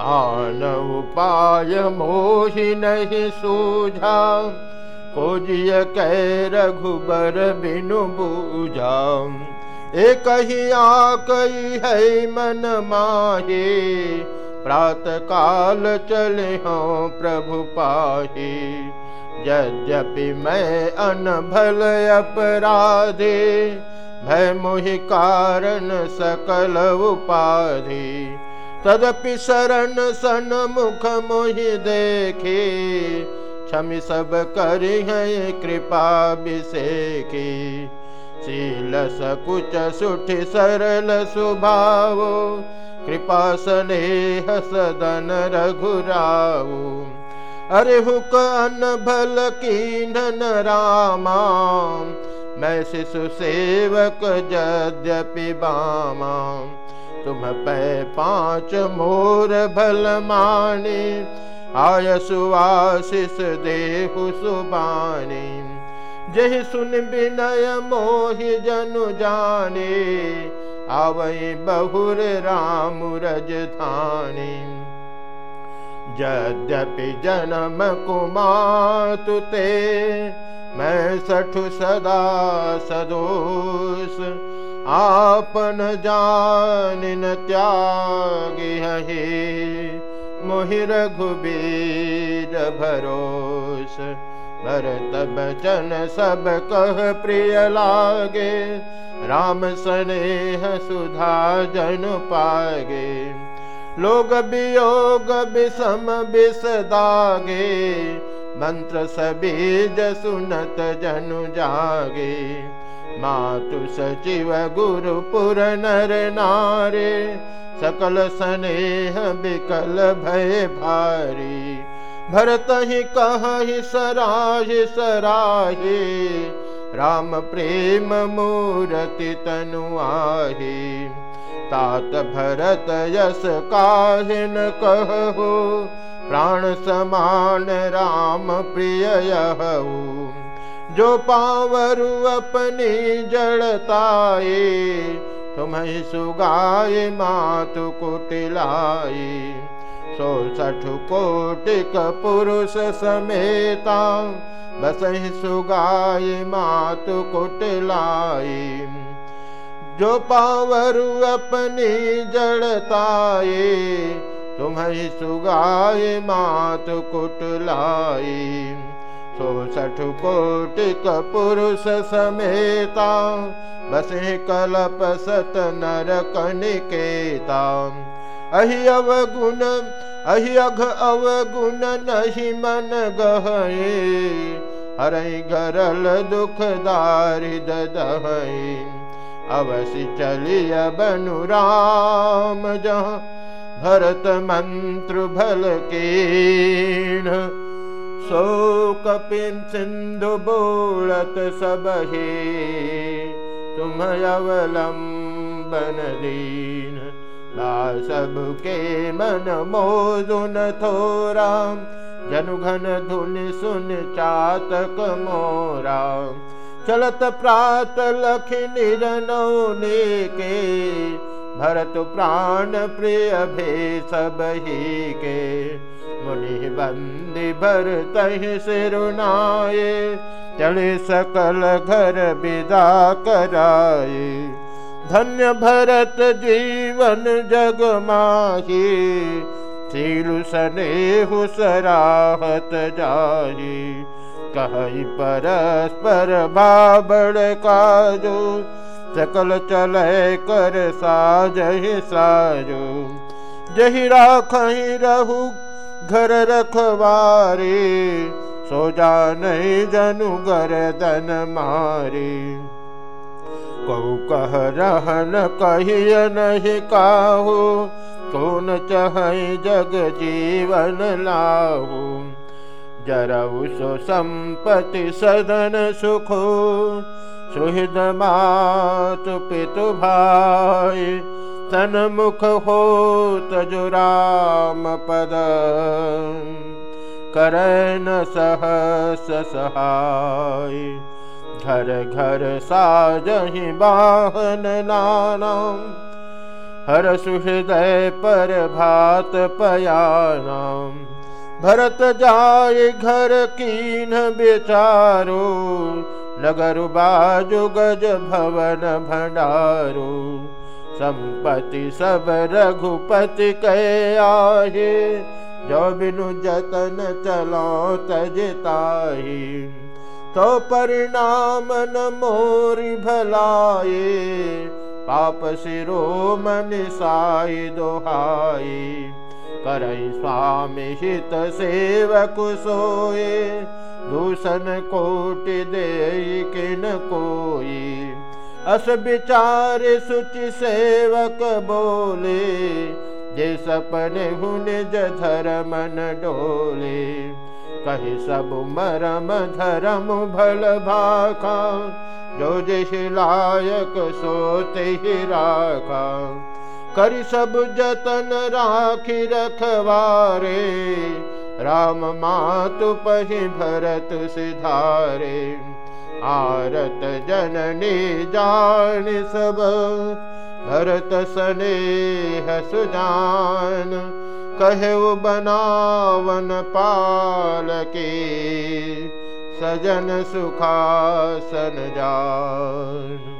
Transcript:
आन उपाय मोहि नहीं ही आकई है मन माहे प्रात काल चले हों प्रभु पाही। यद्यपि मैं अनभल अपराधे भय मोहि कारण सकल उपाधि तदपि शरण सन मुख मोहि देखे, क्षमि सब करि कृपा विषेखी शील सकुच सुठ सरल स्वभाव, कृपा स्नेह सदन रघुराऊ अरे हुक अन भल की नन रामा, मैं शिशु सेवक यद्यपि बामा। तुम पै पाँच मोर भल माने, आय सुआशिष देहु सुबानी। जहि सुन विनय मोहि जनु जाने आवई बहुर राम रज धानी यद्यपि जन्म कुमातुते, मैं सठु सदा सदोष। आपन जान त्याग हे मोहि रघुबीर भरोस। भरत बचन सब कह प्रिय लागे, राम स्नेह सुधा जन पागे। लोग वियोग विषम विष दागे, मंत्र सबीज सुनत जनु जागे। मातु सचिव गुरु पुर नर नारे सकल स्नेह बिकल भय भारी। भरत ही कह सराहि सराहे राम प्रेम मूर्ति तनु आहे। तात भरत यस काहिन कहो प्राण समान राम प्रिय यहू जो पावरु अपनी जड़ताए तुम्हें सुगाए मातु कुटिलाए। सो सठ कोटिक पुरुष समेता बस सुगाए मातु कुटिलाए। जो पावरु अपनी जड़ताए तुम्हें सुगाए मातु कुटलाई सो सठ कोटिक पुरुष समेता बसे कलप सत नर कनिकेता अहि अवगुण अहि अघ अवगुण नहीं मन गहे हरई गरल दुख दहई अवश्य चलिय बनु राम जहाँ भरत मंत्र भल के सो कपिन सिंधु बोलत सब हे तुम अवलंबन दीन सब के मन मोदुन थोरा जनु घन धुन सुन चातक मोरा। चलत प्रात लख निरनौने के भरत प्राण प्रिय भे सब ही के। मुनि बंदी भर तह सिरुनाए चले सकल घर विदा कराए धन्य भरत जीवन जग माही, सीलु सनेहु सराहत जाही। कही परस्पर बाबड़ काजो सकल चल कर साज साजो। जही राख रहू, घर रखवारे। सो नहीं जनु गर्दन मारे। कौ कह रहन कहिय नहीं काहू, कौन चह जग जीवन लाहू। जरऊ सो संपति सदन सुखो सुहृद मातु पितु भाई सन्मुख हो तजुराम पद। करन सहस सहाय घर घर साजहि बाहन नाना। हर सुहृदय पर भात पयानाम भरत जाय घर कीन बेचारो नगर बाजु गज भवन भंडारो संपति सब रघुपति कह आहे। जो बिनु जतन चलो तजताही तो परिणाम न मोरी भलाए पाप सिरो मन साई दोहाई करई स्वामी हित सेवक सोए दूषण कोटि दे किन कोई? अस विचार सुचि सेवक बोले, जे सपने हुन धर मन डोले। कही सब मरम धरम भल भाखा, जो जिस लायक सोते ही राखा। कर सब जतन राखी रखवारे राम मातु पही भरत सिधारे आरत जननी जान सब भरत स्नेह कहे बनावन पाल के सजन सुखासन जान